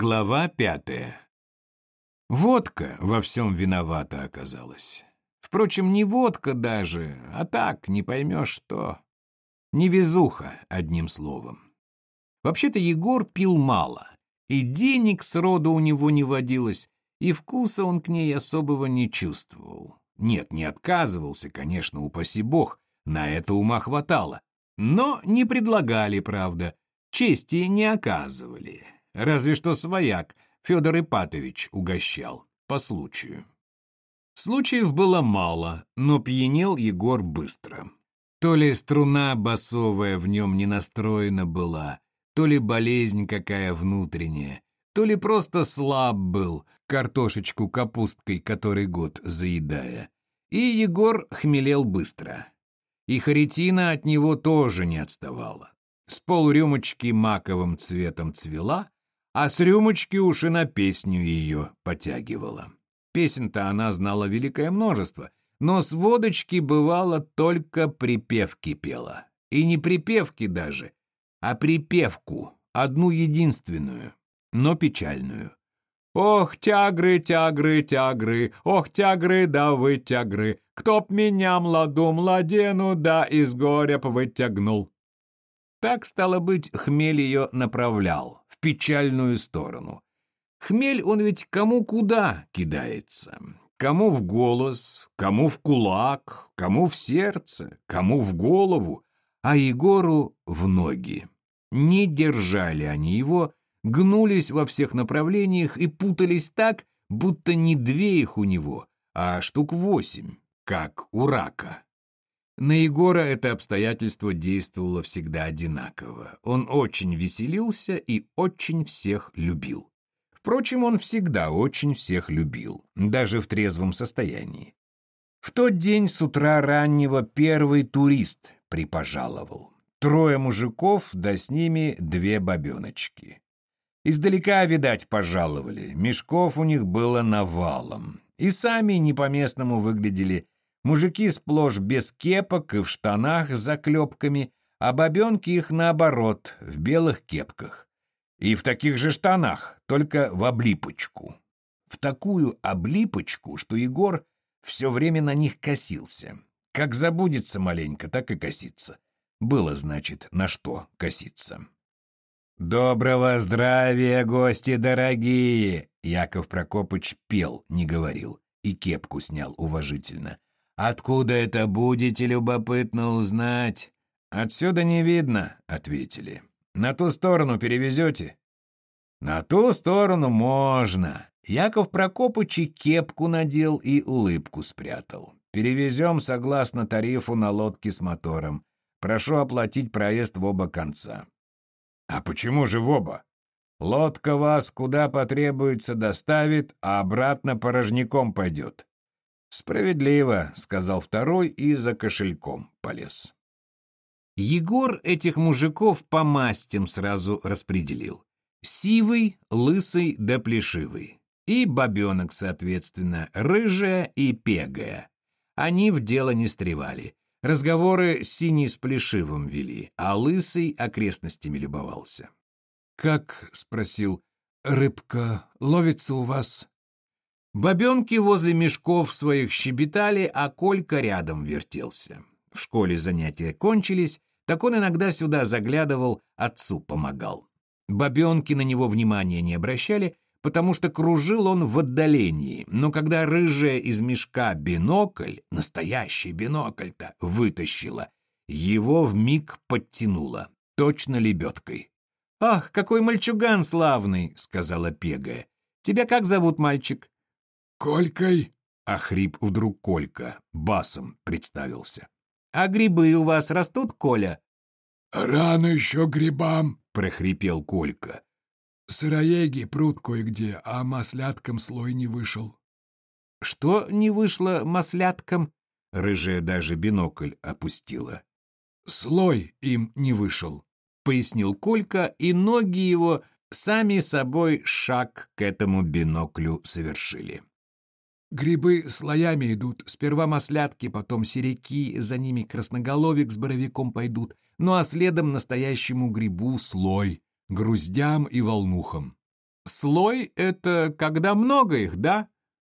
Глава пятая. Водка во всем виновата оказалась. Впрочем, не водка даже, а так, не поймешь что. Невезуха, одним словом. Вообще-то Егор пил мало, и денег сроду у него не водилось, и вкуса он к ней особого не чувствовал. Нет, не отказывался, конечно, упаси бог, на это ума хватало. Но не предлагали, правда, чести не оказывали. Разве что свояк Федор Ипатович угощал по случаю. Случаев было мало, но пьянел Егор быстро. То ли струна басовая в нем не настроена была, то ли болезнь какая внутренняя, то ли просто слаб был, картошечку капусткой который год заедая. И Егор хмелел быстро. И Харитина от него тоже не отставала. С полрюмочки маковым цветом цвела, а с рюмочки уж и на песню ее потягивала. Песен-то она знала великое множество, но с водочки бывало только припевки пела. И не припевки даже, а припевку, одну единственную, но печальную. «Ох, тягры, тягры, тягры, ох, тягры, да вы тягры, кто б меня, младу младену, да из горя вытягнул». Так, стало быть, хмель ее направлял, печальную сторону. Хмель он ведь кому куда кидается. Кому в голос, кому в кулак, кому в сердце, кому в голову, а Егору в ноги. Не держали они его, гнулись во всех направлениях и путались так, будто не две их у него, а штук восемь, как у рака. На Егора это обстоятельство действовало всегда одинаково. Он очень веселился и очень всех любил. Впрочем, он всегда очень всех любил, даже в трезвом состоянии. В тот день с утра раннего первый турист припожаловал. Трое мужиков, да с ними две бабеночки. Издалека, видать, пожаловали, мешков у них было навалом. И сами не по-местному выглядели Мужики сплошь без кепок и в штанах с заклепками, а бабенки их наоборот, в белых кепках. И в таких же штанах, только в облипочку. В такую облипочку, что Егор все время на них косился. Как забудется маленько, так и косится. Было, значит, на что коситься. «Доброго здравия, гости дорогие!» Яков Прокопыч пел, не говорил, и кепку снял уважительно. «Откуда это будете, любопытно узнать?» «Отсюда не видно», — ответили. «На ту сторону перевезете?» «На ту сторону можно». Яков Прокопыч и кепку надел и улыбку спрятал. «Перевезем согласно тарифу на лодке с мотором. Прошу оплатить проезд в оба конца». «А почему же в оба?» «Лодка вас куда потребуется доставит, а обратно порожняком пойдет. «Справедливо», — сказал второй и за кошельком полез. Егор этих мужиков по мастям сразу распределил. Сивый, лысый да плешивый. И бабенок, соответственно, рыжая и пегая. Они в дело не стревали. Разговоры синий с плешивым вели, а лысый окрестностями любовался. «Как?» — спросил. «Рыбка ловится у вас?» Бабенки возле мешков своих щебетали, а Колька рядом вертелся. В школе занятия кончились, так он иногда сюда заглядывал, отцу помогал. Бабенки на него внимания не обращали, потому что кружил он в отдалении, но когда рыжая из мешка бинокль, настоящий бинокль-то, вытащила, его в миг подтянула, точно лебедкой. «Ах, какой мальчуган славный!» — сказала Пегая. «Тебя как зовут, мальчик?» «Колькой?» — охрип вдруг Колька, басом представился. «А грибы у вас растут, Коля?» «Рано еще грибам», — прохрипел Колька. «Сыроеги прут кое-где, а масляткам слой не вышел». «Что не вышло масляткам?» Рыжая даже бинокль опустила. «Слой им не вышел», — пояснил Колька, и ноги его сами собой шаг к этому биноклю совершили. Грибы слоями идут. Сперва маслятки, потом серяки, за ними красноголовик с боровиком пойдут. Ну а следом настоящему грибу слой, груздям и волнухам. Слой — это когда много их, да?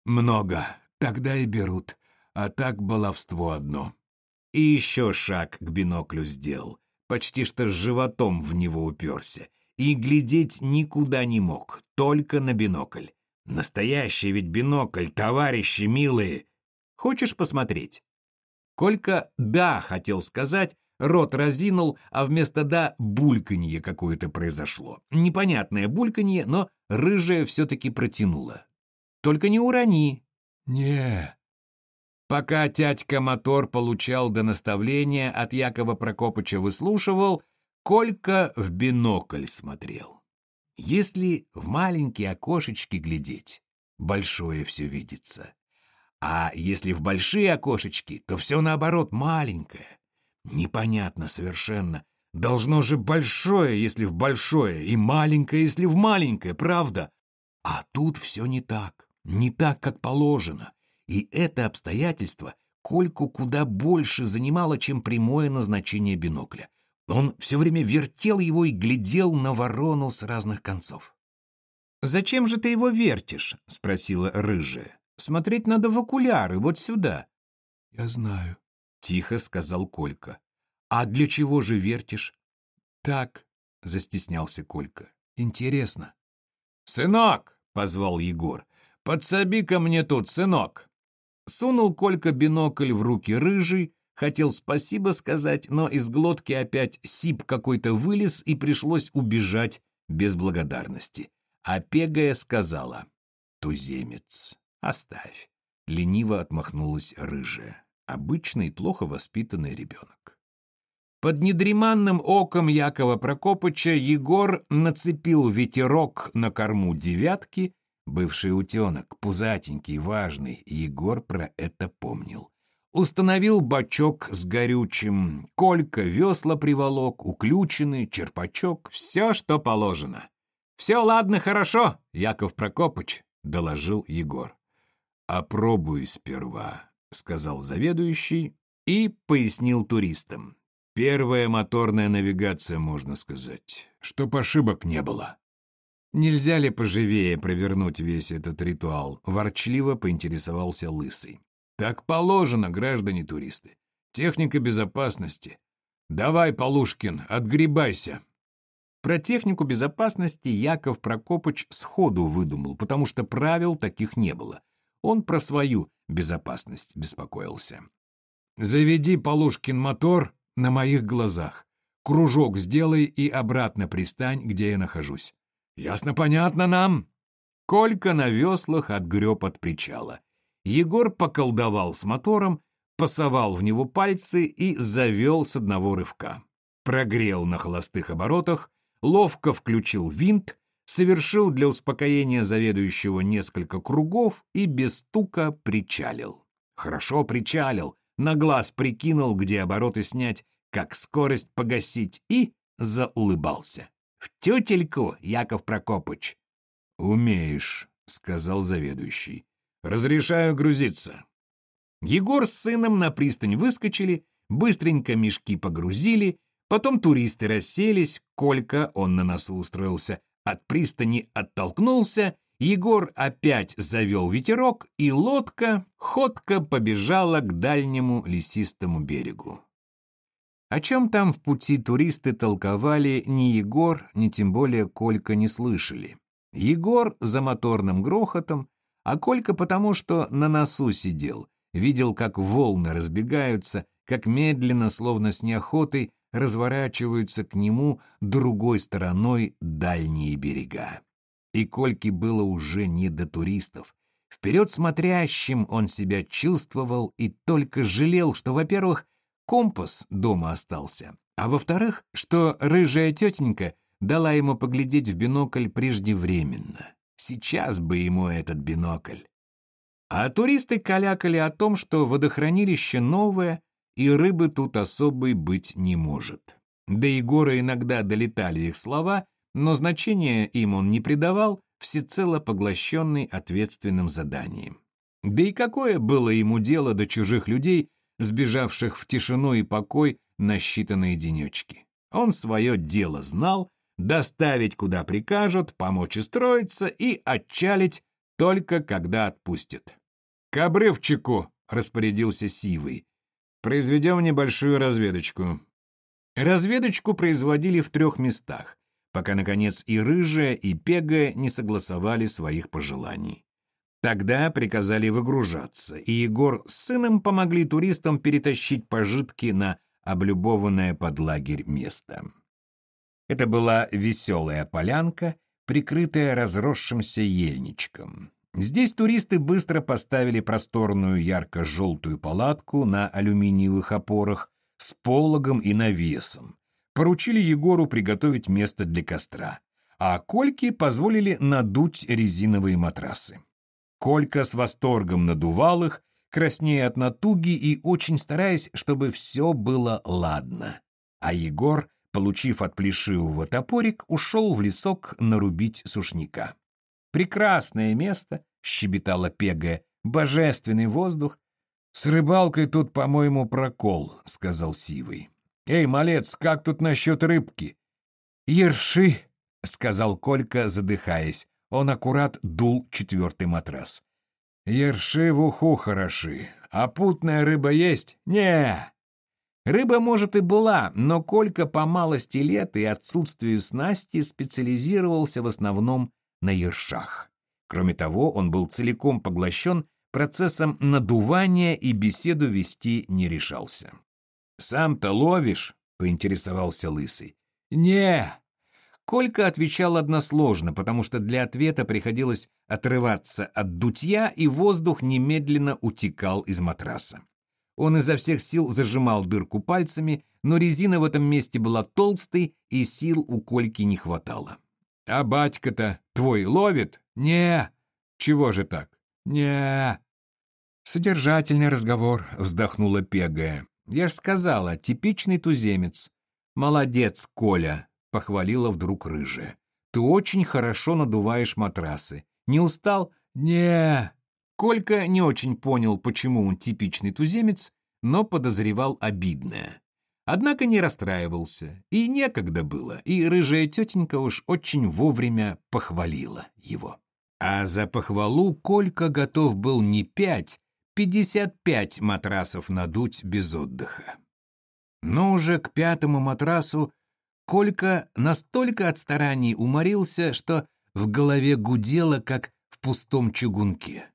Много. Тогда и берут. А так баловство одно. И еще шаг к биноклю сделал. Почти что с животом в него уперся. И глядеть никуда не мог, только на бинокль. Настоящий ведь бинокль, товарищи милые. Хочешь посмотреть? Колька «да» хотел сказать, рот разинул, а вместо «да» бульканье какое-то произошло. Непонятное бульканье, но рыжая все-таки протянула. «Только не урони». «Не». Пока тятька мотор получал до наставления, от Якова Прокопыча выслушивал, Колька в бинокль смотрел. Если в маленькие окошечки глядеть, большое все видится. А если в большие окошечки, то все наоборот маленькое. Непонятно совершенно. Должно же большое, если в большое, и маленькое, если в маленькое, правда? А тут все не так, не так, как положено. И это обстоятельство Кольку куда больше занимало, чем прямое назначение бинокля. Он все время вертел его и глядел на ворону с разных концов. «Зачем же ты его вертишь?» — спросила рыжая. «Смотреть надо в окуляры, вот сюда». «Я знаю», — тихо сказал Колька. «А для чего же вертишь?» «Так», — застеснялся Колька. «Интересно». «Сынок!» — позвал Егор. «Подсоби ко мне тут, сынок!» Сунул Колька бинокль в руки рыжий, Хотел спасибо сказать, но из глотки опять сип какой-то вылез и пришлось убежать без благодарности. А Пегая сказала, «Туземец, оставь». Лениво отмахнулась рыжая, обычный плохо воспитанный ребенок. Под недреманным оком Якова Прокопыча Егор нацепил ветерок на корму девятки, бывший утенок, пузатенький, важный, Егор про это помнил установил бачок с горючим, колька, весла приволок, уключены, черпачок, все, что положено. «Все ладно, хорошо, Яков Прокопыч», — доложил Егор. «Опробуй сперва», — сказал заведующий и пояснил туристам. «Первая моторная навигация, можно сказать, чтоб ошибок не было». «Нельзя ли поживее провернуть весь этот ритуал?» — ворчливо поинтересовался Лысый. Так положено, граждане туристы. Техника безопасности. Давай, Полушкин, отгребайся. Про технику безопасности Яков Прокопыч сходу выдумал, потому что правил таких не было. Он про свою безопасность беспокоился. «Заведи, Полушкин, мотор на моих глазах. Кружок сделай и обратно пристань, где я нахожусь. Ясно-понятно нам?» Колька на веслах отгреб от причала. Егор поколдовал с мотором, пасовал в него пальцы и завел с одного рывка. Прогрел на холостых оборотах, ловко включил винт, совершил для успокоения заведующего несколько кругов и без стука причалил. Хорошо причалил, на глаз прикинул, где обороты снять, как скорость погасить, и заулыбался. «В тютельку, Яков Прокопыч!» «Умеешь», — сказал заведующий. Разрешаю грузиться». Егор с сыном на пристань выскочили, быстренько мешки погрузили, потом туристы расселись, Колька, он на носу устроился, от пристани оттолкнулся, Егор опять завел ветерок, и лодка ходко побежала к дальнему лесистому берегу. О чем там в пути туристы толковали, ни Егор, ни тем более Колька не слышали. Егор за моторным грохотом а Колька потому, что на носу сидел, видел, как волны разбегаются, как медленно, словно с неохотой, разворачиваются к нему другой стороной дальние берега. И Кольке было уже не до туристов. Вперед смотрящим он себя чувствовал и только жалел, что, во-первых, компас дома остался, а во-вторых, что рыжая тетенька дала ему поглядеть в бинокль преждевременно. Сейчас бы ему этот бинокль. А туристы калякали о том, что водохранилище новое, и рыбы тут особой быть не может. До Егора иногда долетали их слова, но значения им он не придавал, всецело поглощенный ответственным заданием. Да и какое было ему дело до чужих людей, сбежавших в тишину и покой на считанные денечки? Он свое дело знал, доставить куда прикажут, помочь устроиться и отчалить только когда отпустят. «К обрывчику!» — распорядился Сивый. «Произведем небольшую разведочку». Разведочку производили в трех местах, пока, наконец, и Рыжая, и Пега не согласовали своих пожеланий. Тогда приказали выгружаться, и Егор с сыном помогли туристам перетащить пожитки на облюбованное под лагерь место. Это была веселая полянка, прикрытая разросшимся ельничком. Здесь туристы быстро поставили просторную ярко-желтую палатку на алюминиевых опорах с пологом и навесом. Поручили Егору приготовить место для костра, а Кольке позволили надуть резиновые матрасы. Колька с восторгом надувал их, краснея от натуги и очень стараясь, чтобы все было ладно. А Егор получив от плешивого топорик, ушел в лесок нарубить сушняка. «Прекрасное место!» — щебетала Пегая. «Божественный воздух!» «С рыбалкой тут, по-моему, прокол», — сказал Сивый. «Эй, малец, как тут насчет рыбки?» «Ерши», — сказал Колька, задыхаясь. Он аккурат дул четвертый матрас. «Ерши в уху хороши. А путная рыба есть?» «Не, Рыба, может, и была, но Колька по малости лет и отсутствию снасти специализировался в основном на ершах. Кроме того, он был целиком поглощен процессом надувания и беседу вести не решался. «Сам-то ловишь?» — поинтересовался Лысый. «Не!» Колька отвечал односложно, потому что для ответа приходилось отрываться от дутья, и воздух немедленно утекал из матраса. Он изо всех сил зажимал дырку пальцами, но резина в этом месте была толстой, и сил у Кольки не хватало. «А батька-то твой ловит?» «Не». «Чего же так?» «Не». «Содержательный разговор», — вздохнула Пегая. «Я ж сказала, типичный туземец». «Молодец, Коля», — похвалила вдруг рыжая. «Ты очень хорошо надуваешь матрасы. Не устал?» «Не». Колька не очень понял, почему он типичный туземец, но подозревал обидное. Однако не расстраивался, и некогда было, и рыжая тетенька уж очень вовремя похвалила его. А за похвалу Колька готов был не пять, пятьдесят пять матрасов надуть без отдыха. Но уже к пятому матрасу Колька настолько от стараний уморился, что в голове гудело, как в пустом чугунке.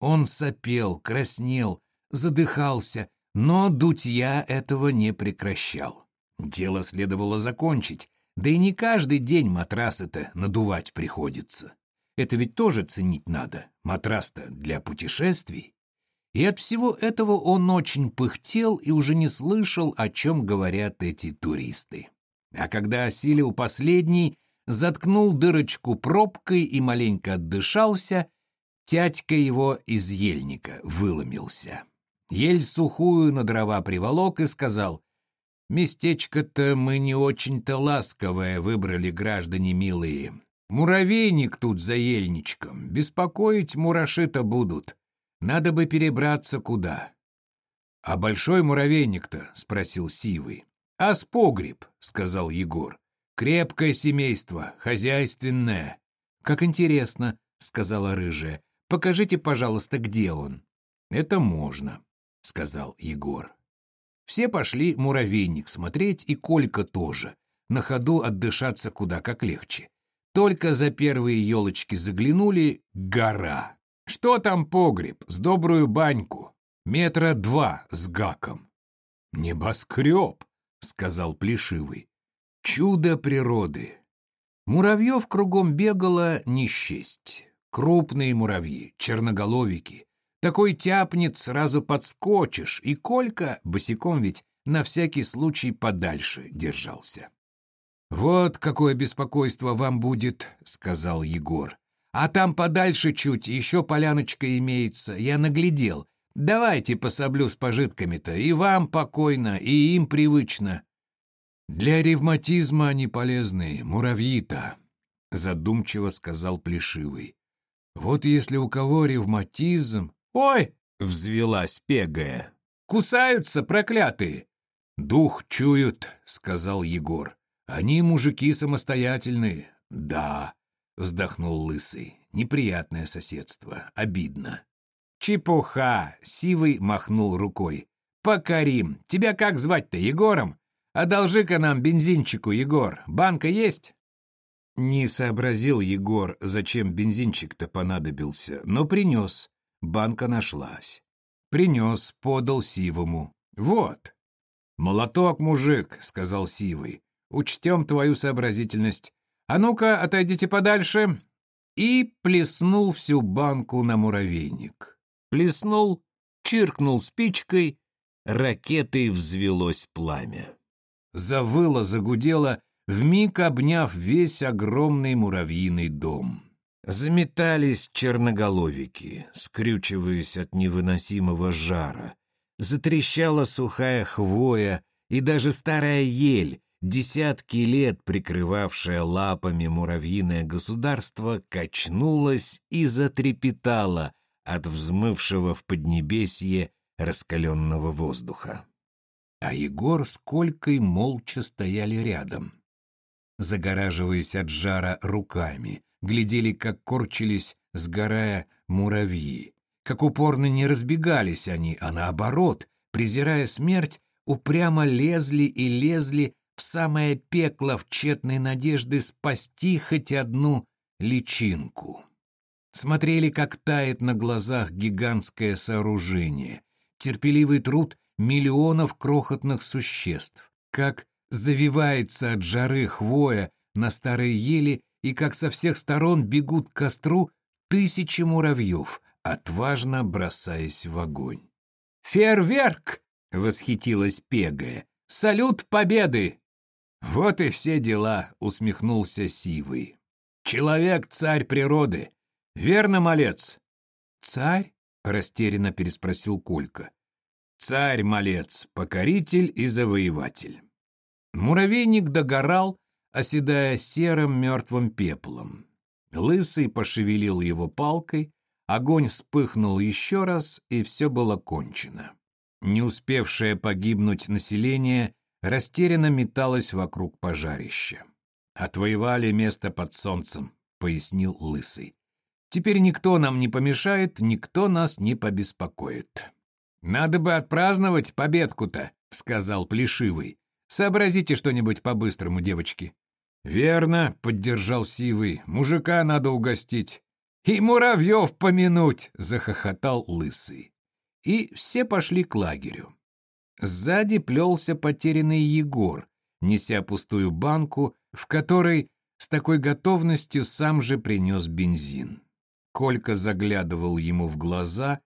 Он сопел, краснел, задыхался, но дутья этого не прекращал. Дело следовало закончить, да и не каждый день матрасы-то надувать приходится. Это ведь тоже ценить надо, матрас-то для путешествий. И от всего этого он очень пыхтел и уже не слышал, о чем говорят эти туристы. А когда осилил последний, заткнул дырочку пробкой и маленько отдышался, Тятька его из ельника выломился. Ель сухую на дрова приволок и сказал, «Местечко-то мы не очень-то ласковое выбрали, граждане милые. Муравейник тут за ельничком, беспокоить мураши-то будут. Надо бы перебраться куда». «А большой муравейник-то?» — спросил Сивый. «А с погреб», — сказал Егор. «Крепкое семейство, хозяйственное». «Как интересно», — сказала рыжая. Покажите, пожалуйста, где он». «Это можно», — сказал Егор. Все пошли муравейник смотреть, и Колька тоже. На ходу отдышаться куда как легче. Только за первые елочки заглянули — гора. Что там погреб? С добрую баньку. Метра два с гаком. «Небоскреб», — сказал Плешивый. «Чудо природы». Муравьев кругом бегало не счесть. Крупные муравьи, черноголовики. Такой тяпнет, сразу подскочишь, и Колька, босиком ведь, на всякий случай подальше держался. «Вот какое беспокойство вам будет», — сказал Егор. «А там подальше чуть еще поляночка имеется, я наглядел. Давайте пособлю с пожитками-то, и вам покойно, и им привычно». «Для ревматизма они полезны, муравьи-то», — задумчиво сказал Плешивый. Вот если у кого ревматизм... Ой! Взвелась пегая. Кусаются проклятые. Дух чуют, сказал Егор. Они мужики самостоятельные. Да, вздохнул Лысый. Неприятное соседство. Обидно. Чепуха! Сивый махнул рукой. Покорим. Тебя как звать-то, Егором? Одолжи-ка нам бензинчику, Егор. Банка есть? Не сообразил Егор, зачем бензинчик-то понадобился, но принес. Банка нашлась. Принес, подал Сивому. «Вот». «Молоток, мужик», — сказал Сивый. «Учтем твою сообразительность. А ну-ка, отойдите подальше». И плеснул всю банку на муравейник. Плеснул, чиркнул спичкой, ракетой взвелось пламя. Завыло, загудело, вмиг обняв весь огромный муравьиный дом. Заметались черноголовики, скрючиваясь от невыносимого жара. Затрещала сухая хвоя, и даже старая ель, десятки лет прикрывавшая лапами муравьиное государство, качнулась и затрепетала от взмывшего в поднебесье раскаленного воздуха. А Егор с Колькой молча стояли рядом загораживаясь от жара руками, глядели, как корчились, сгорая муравьи, как упорно не разбегались они, а наоборот, презирая смерть, упрямо лезли и лезли в самое пекло в тщетной надежды спасти хоть одну личинку. Смотрели, как тает на глазах гигантское сооружение, терпеливый труд миллионов крохотных существ, как завивается от жары хвоя на старой ели и как со всех сторон бегут к костру тысячи муравьев, отважно бросаясь в огонь. «Фейерверк!» — восхитилась Пегая. «Салют победы!» «Вот и все дела», — усмехнулся Сивый. «Человек — царь природы. Верно, малец?» «Царь?» — растерянно переспросил Колька. «Царь, малец, покоритель и завоеватель. Муравейник догорал, оседая серым мертвым пеплом. Лысый пошевелил его палкой, огонь вспыхнул еще раз, и все было кончено. Не успевшее погибнуть население растерянно металось вокруг пожарища. «Отвоевали место под солнцем», — пояснил Лысый. «Теперь никто нам не помешает, никто нас не побеспокоит». «Надо бы отпраздновать победку-то», — сказал Плешивый. Сообразите что-нибудь по-быстрому, девочки». «Верно», — поддержал Сивый, — «мужика надо угостить». «И муравьев помянуть!» — захохотал Лысый. И все пошли к лагерю. Сзади плелся потерянный Егор, неся пустую банку, в которой с такой готовностью сам же принес бензин. Колька заглядывал ему в глаза,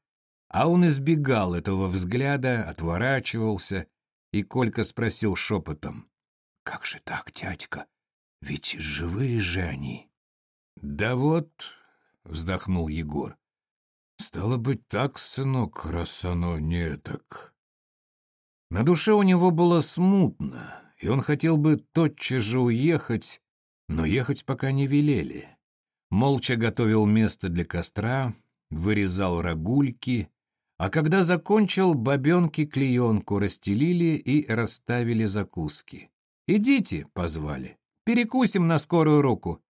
а он избегал этого взгляда, отворачивался, и Колька спросил шепотом. «Как же так, дядька? Ведь живые же они». «Да вот», — вздохнул Егор, — «стало быть так, сынок, раз оно не так». На душе у него было смутно, и он хотел бы тотчас же уехать, но ехать пока не велели. Молча готовил место для костра, вырезал рогульки, а когда закончил, бабенки клеенку расстелили и расставили закуски. «Идите», — позвали, — «перекусим на скорую руку».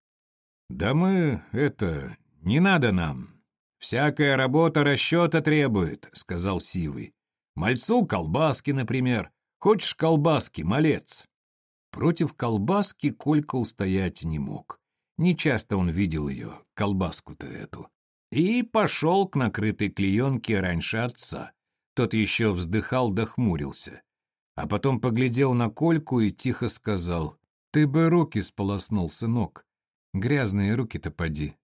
«Да мы, это, не надо нам. Всякая работа расчета требует», — сказал Сивый. «Мальцу колбаски, например. Хочешь колбаски, малец?» Против колбаски Колька устоять не мог. Нечасто он видел ее, колбаску-то эту и пошел к накрытой клеенке раньше отца. Тот еще вздыхал да хмурился. А потом поглядел на Кольку и тихо сказал, «Ты бы руки сполоснул, сынок. Грязные руки-то поди».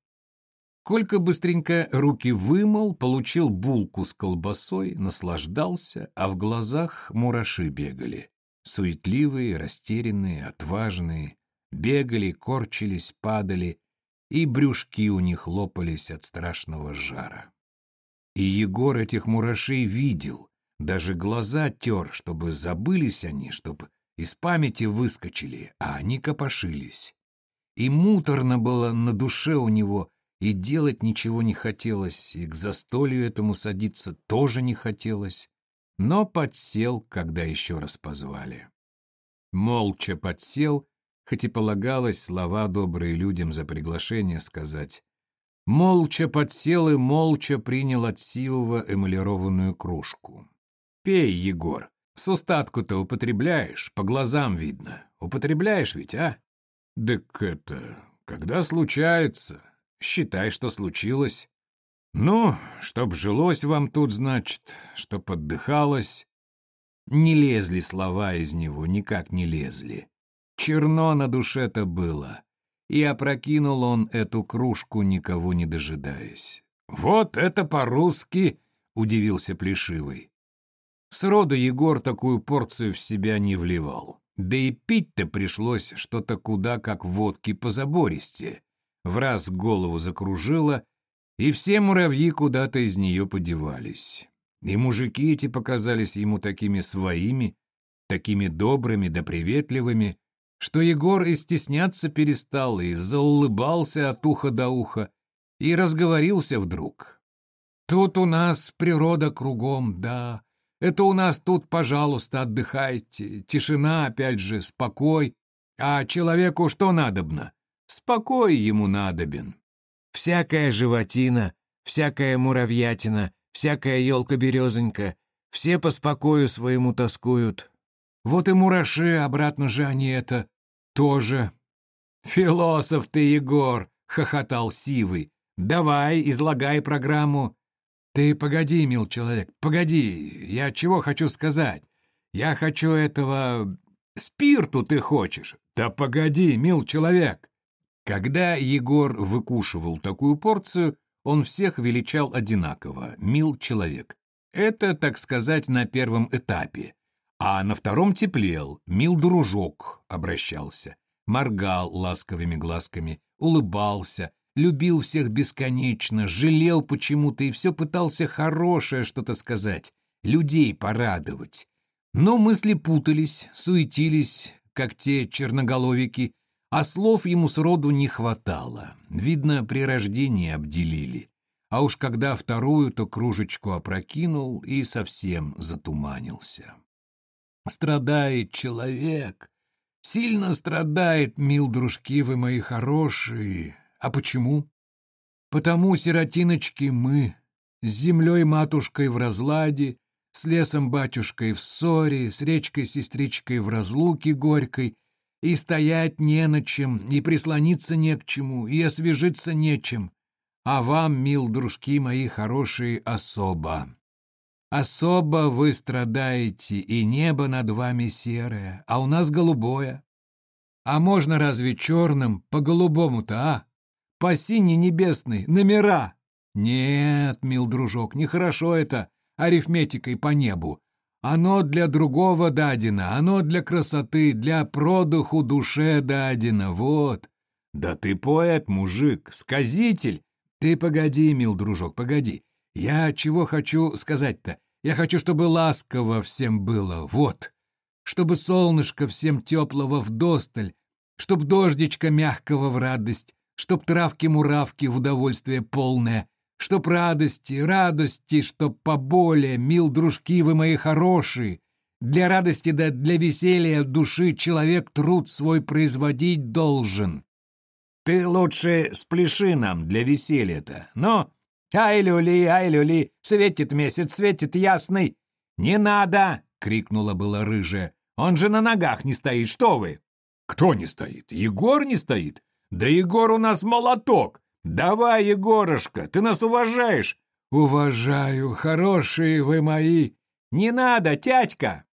Колька быстренько руки вымыл, получил булку с колбасой, наслаждался, а в глазах мураши бегали. Суетливые, растерянные, отважные. Бегали, корчились, падали, и брюшки у них лопались от страшного жара. И Егор этих мурашей видел, даже глаза тер, чтобы забылись они, чтобы из памяти выскочили, а они копошились. И муторно было на душе у него, и делать ничего не хотелось, и к застолью этому садиться тоже не хотелось, но подсел, когда еще раз позвали. Молча подсел, хоть и полагалось слова добрые людям за приглашение сказать, молча подсел и молча принял от Сивова эмалированную кружку. «Пей, Егор, с устатку-то употребляешь, по глазам видно. Употребляешь ведь, а?» «Так это, когда случается, считай, что случилось. Ну, чтоб жилось вам тут, значит, чтоб отдыхалось». Не лезли слова из него, никак не лезли. Черно на душе-то было, и опрокинул он эту кружку, никого не дожидаясь. «Вот это по-русски!» — удивился Плешивый. Сроду Егор такую порцию в себя не вливал. Да и пить-то пришлось что-то куда как водки по забористе. В раз голову закружило, и все муравьи куда-то из нее подевались. И мужики эти показались ему такими своими, такими добрыми да приветливыми, что Егор и стесняться перестал, и заулыбался от уха до уха, и разговорился вдруг. «Тут у нас природа кругом, да. Это у нас тут, пожалуйста, отдыхайте. Тишина, опять же, спокой. А человеку что надобно? Спокой ему надобен. Всякая животина, всякая муравьятина, всякая елка-березонька, все по спокою своему тоскуют, вот и мураши, обратно же они это тоже. Философ ты, Егор, хохотал Сивый. Давай, излагай программу. Ты погоди, мил человек, погоди. Я чего хочу сказать? Я хочу этого... Спирту ты хочешь? Да погоди, мил человек. Когда Егор выкушивал такую порцию, он всех величал одинаково, мил человек. Это, так сказать, на первом этапе. А на втором теплел, мил дружок обращался, моргал ласковыми глазками, улыбался, любил всех бесконечно, жалел почему-то и все пытался хорошее что-то сказать, людей порадовать. Но мысли путались, суетились, как те черноголовики, а слов ему сроду не хватало. Видно, при рождении обделили. А уж когда вторую-то кружечку опрокинул и совсем затуманился. Страдает человек. Сильно страдает, мил дружки вы мои хорошие. А почему? Потому, сиротиночки, мы, с землей матушкой в разладе, с лесом батюшкой в ссоре, с речкой-сестричкой в разлуке горькой, и стоять не на чем, и прислониться не к чему, и освежиться нечем. А вам, мил дружки мои хорошие, особо. Особо вы страдаете, и небо над вами серое, а у нас голубое. А можно разве черным по-голубому-то, а? По синей небесной, номера? Нет, мил дружок, нехорошо это, арифметикой по небу. Оно для другого дадено, оно для красоты, для продуху душе дадено, вот. Да ты поэт, мужик, сказитель. Ты погоди, мил дружок, погоди. Я чего хочу сказать-то? Я хочу, чтобы ласково всем было, вот. Чтобы солнышко всем теплого вдосталь, чтоб дождичка мягкого в радость, чтоб травки-муравки в удовольствие полное, чтоб радости, радости, чтоб поболее, мил дружки вы мои хорошие. Для радости да для веселья души человек труд свой производить должен. Ты лучше спляши нам для веселья-то, но «Ай-люли, ай-люли, светит месяц, светит ясный!» «Не надо!» — крикнула была рыжая. «Он же на ногах не стоит, что вы!» «Кто не стоит? Егор не стоит? Да Егор у нас молоток! Давай, Егорушка, ты нас уважаешь!» «Уважаю, хорошие вы мои!» «Не надо, тятька!»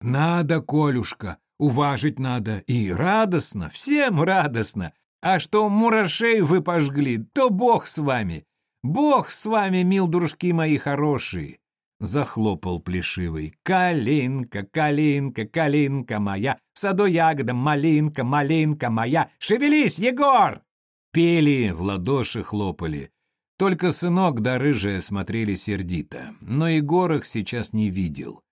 «Надо, Колюшка, уважить надо, и радостно, всем радостно. А что мурашей вы пожгли, то бог с вами. Бог с вами, мил дружки мои хорошие!» Захлопал плешивый. «Калинка, калинка, калинка моя, в саду ягода, малинка, малинка моя, шевелись, Егор!» Пели, в ладоши хлопали. Только сынок да рыжая смотрели сердито, но Егор их сейчас не видел.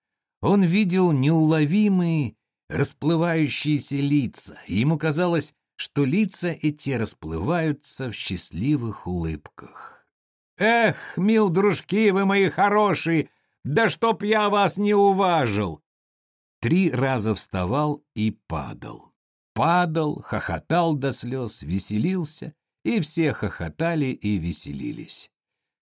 Он видел неуловимые, расплывающиеся лица, и ему казалось, что лица эти расплываются в счастливых улыбках. «Эх, мил дружки вы мои хорошие, да чтоб я вас не уважил!» Три раза вставал и падал. падал, хохотал до слез, веселился, и все хохотали и веселились.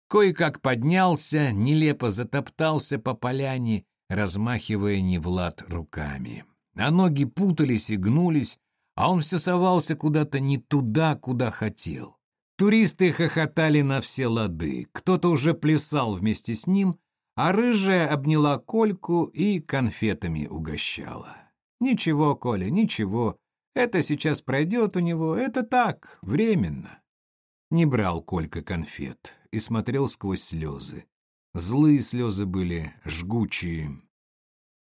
Кое-как поднялся, нелепо затоптался по поляне, размахивая невлад руками. А ноги путались и гнулись, а он все совался куда-то не туда, куда хотел. Туристы хохотали на все лады, кто-то уже плясал вместе с ним, а рыжая обняла Кольку и конфетами угощала. «Ничего, Коля, ничего, это сейчас пройдет у него, это так, временно». Не брал Колька конфет и смотрел сквозь слезы. Злые слезы были, жгучие.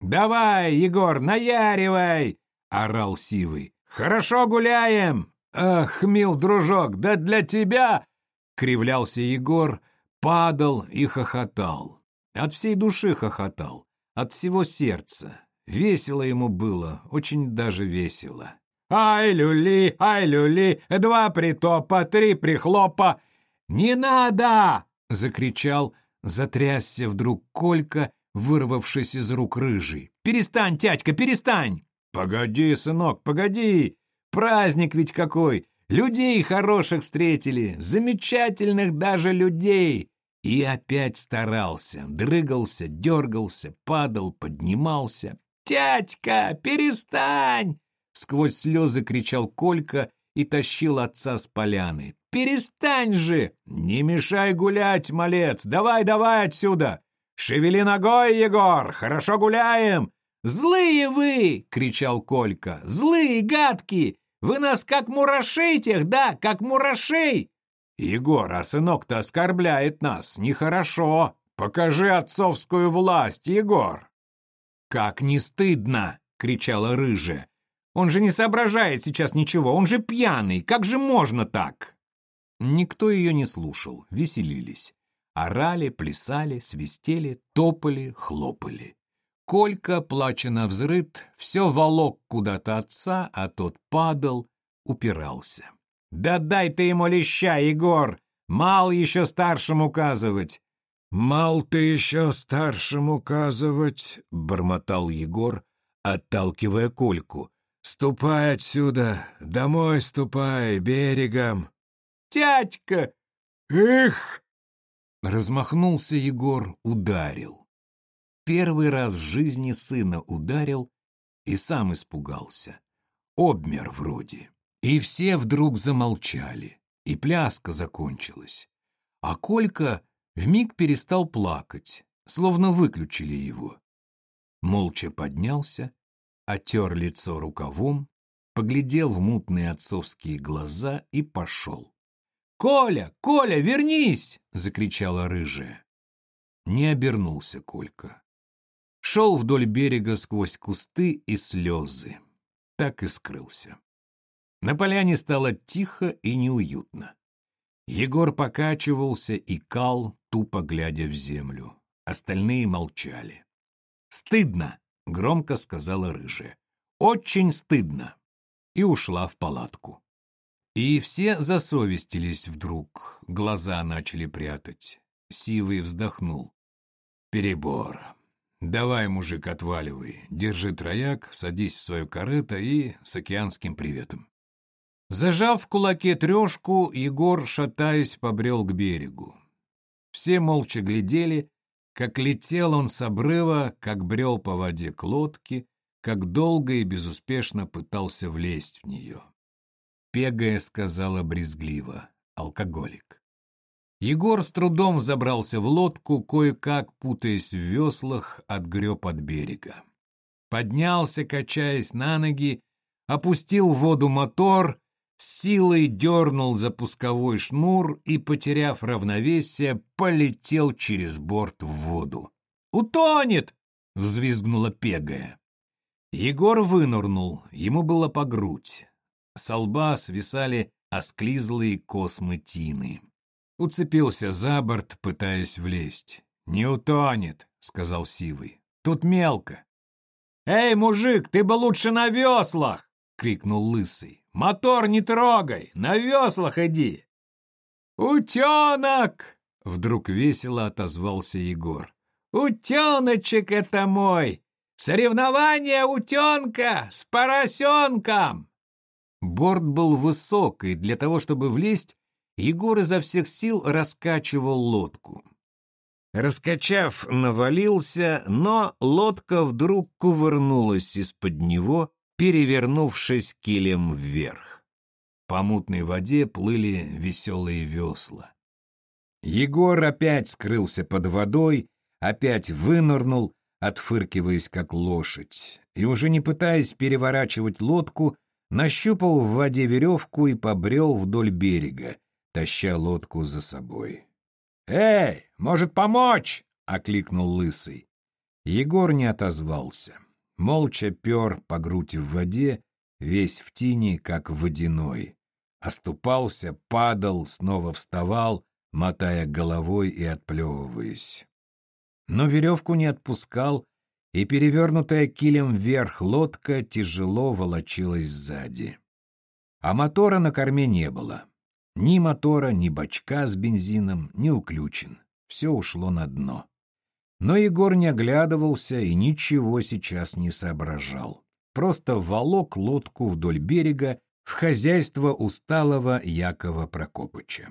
«Давай, Егор, наяривай!» — орал Сивый. «Хорошо гуляем!» «Ах, мил дружок, да для тебя!» — кривлялся Егор, падал и хохотал. От всей души хохотал, от всего сердца. Весело ему было, очень даже весело. «Ай, люли, ай, люли, два притопа, три прихлопа!» «Не надо!» — закричал, затрясся вдруг Колька, вырвавшись из рук рыжий. «Перестань, тятька, перестань!» «Погоди, сынок, погоди! Праздник ведь какой! Людей хороших встретили, замечательных даже людей!» И опять старался, дрыгался, дергался, падал, поднимался. «Тятька, перестань!» Сквозь слезы кричал Колька и тащил отца с поляны. «Перестань же! Не мешай гулять, малец! Давай, давай отсюда! Шевели ногой, Егор! Хорошо гуляем! «Злые вы!» — кричал Колька. «Злые, гадкие! Вы нас как мурашей тех, да, как мурашей!» «Егор, а сынок-то оскорбляет нас, нехорошо! Покажи отцовскую власть, Егор!» «Как не стыдно!» — кричала рыжая. «Он же не соображает сейчас ничего, он же пьяный, как же можно так?» Никто ее не слушал, веселились. Орали, плясали, свистели, топали, хлопали. Колька, плача на взрыд, все волок куда-то отца, а тот падал, упирался. «Да дай ты ему леща, Егор! Мал еще старшим указывать!» «Мал ты еще старшим указывать!» — бормотал Егор, отталкивая Кольку. «Ступай отсюда! Домой ступай, берегом!» «Тятька! Эх!» Размахнулся Егор, ударил. Первый раз в жизни сына ударил и сам испугался. Обмер вроде. И все вдруг замолчали, и пляска закончилась. А Колька вмиг перестал плакать, словно выключили его. Молча поднялся, отер лицо рукавом, поглядел в мутные отцовские глаза и пошел. «Коля! Коля, вернись!» — закричала рыжая. Не обернулся Колька шел вдоль берега сквозь кусты и слезы. Так и скрылся. На поляне стало тихо и неуютно. Егор покачивался и кал, тупо глядя в землю. Остальные молчали. «Стыдно!» — громко сказала рыжая. «Очень стыдно!» И ушла в палатку. И все засовестились вдруг, глаза начали прятать. Сивый вздохнул. «Перебор. «Давай, мужик, отваливай. Держи трояк, садись в свое корыто и с океанским приветом». Зажав в кулаке трешку, Егор, шатаясь, побрел к берегу. Все молча глядели, как летел он с обрыва, как брел по воде к лодке, как долго и безуспешно пытался влезть в нее. Пегая сказала брезгливо, алкоголик. Егор с трудом забрался в лодку, кое-как, путаясь в веслах, отгреб от берега. Поднялся, качаясь на ноги, опустил в воду мотор, силой дернул за пусковой шнур и, потеряв равновесие, полетел через борт в воду. «Утонет!» — взвизгнула пегая. Егор вынырнул, ему было по грудь. С лба свисали осклизлые космы тины. Уцепился за борт, пытаясь влезть. «Не утонет», — сказал Сивый. «Тут мелко». «Эй, мужик, ты бы лучше на веслах!» — крикнул Лысый. «Мотор не трогай, на веслах иди!» «Утенок!» — вдруг весело отозвался Егор. «Утеночек это мой! Соревнование утенка с поросенком!» Борт был высок, и для того, чтобы влезть, Егор изо всех сил раскачивал лодку. Раскачав, навалился, но лодка вдруг кувырнулась из-под него, перевернувшись килем вверх. По мутной воде плыли веселые весла. Егор опять скрылся под водой, опять вынырнул, отфыркиваясь как лошадь, и уже не пытаясь переворачивать лодку, нащупал в воде веревку и побрел вдоль берега, таща лодку за собой. «Эй, может помочь?» — окликнул Лысый. Егор не отозвался. Молча пер по грудь в воде, весь в тени, как водяной. Оступался, падал, снова вставал, мотая головой и отплевываясь. Но веревку не отпускал, и перевернутая килем вверх лодка тяжело волочилась сзади. А мотора на корме не было. Ни мотора, ни бачка с бензином не уключен. Все ушло на дно. Но Егор не оглядывался и ничего сейчас не соображал. Просто волок лодку вдоль берега в хозяйство усталого Якова Прокопыча.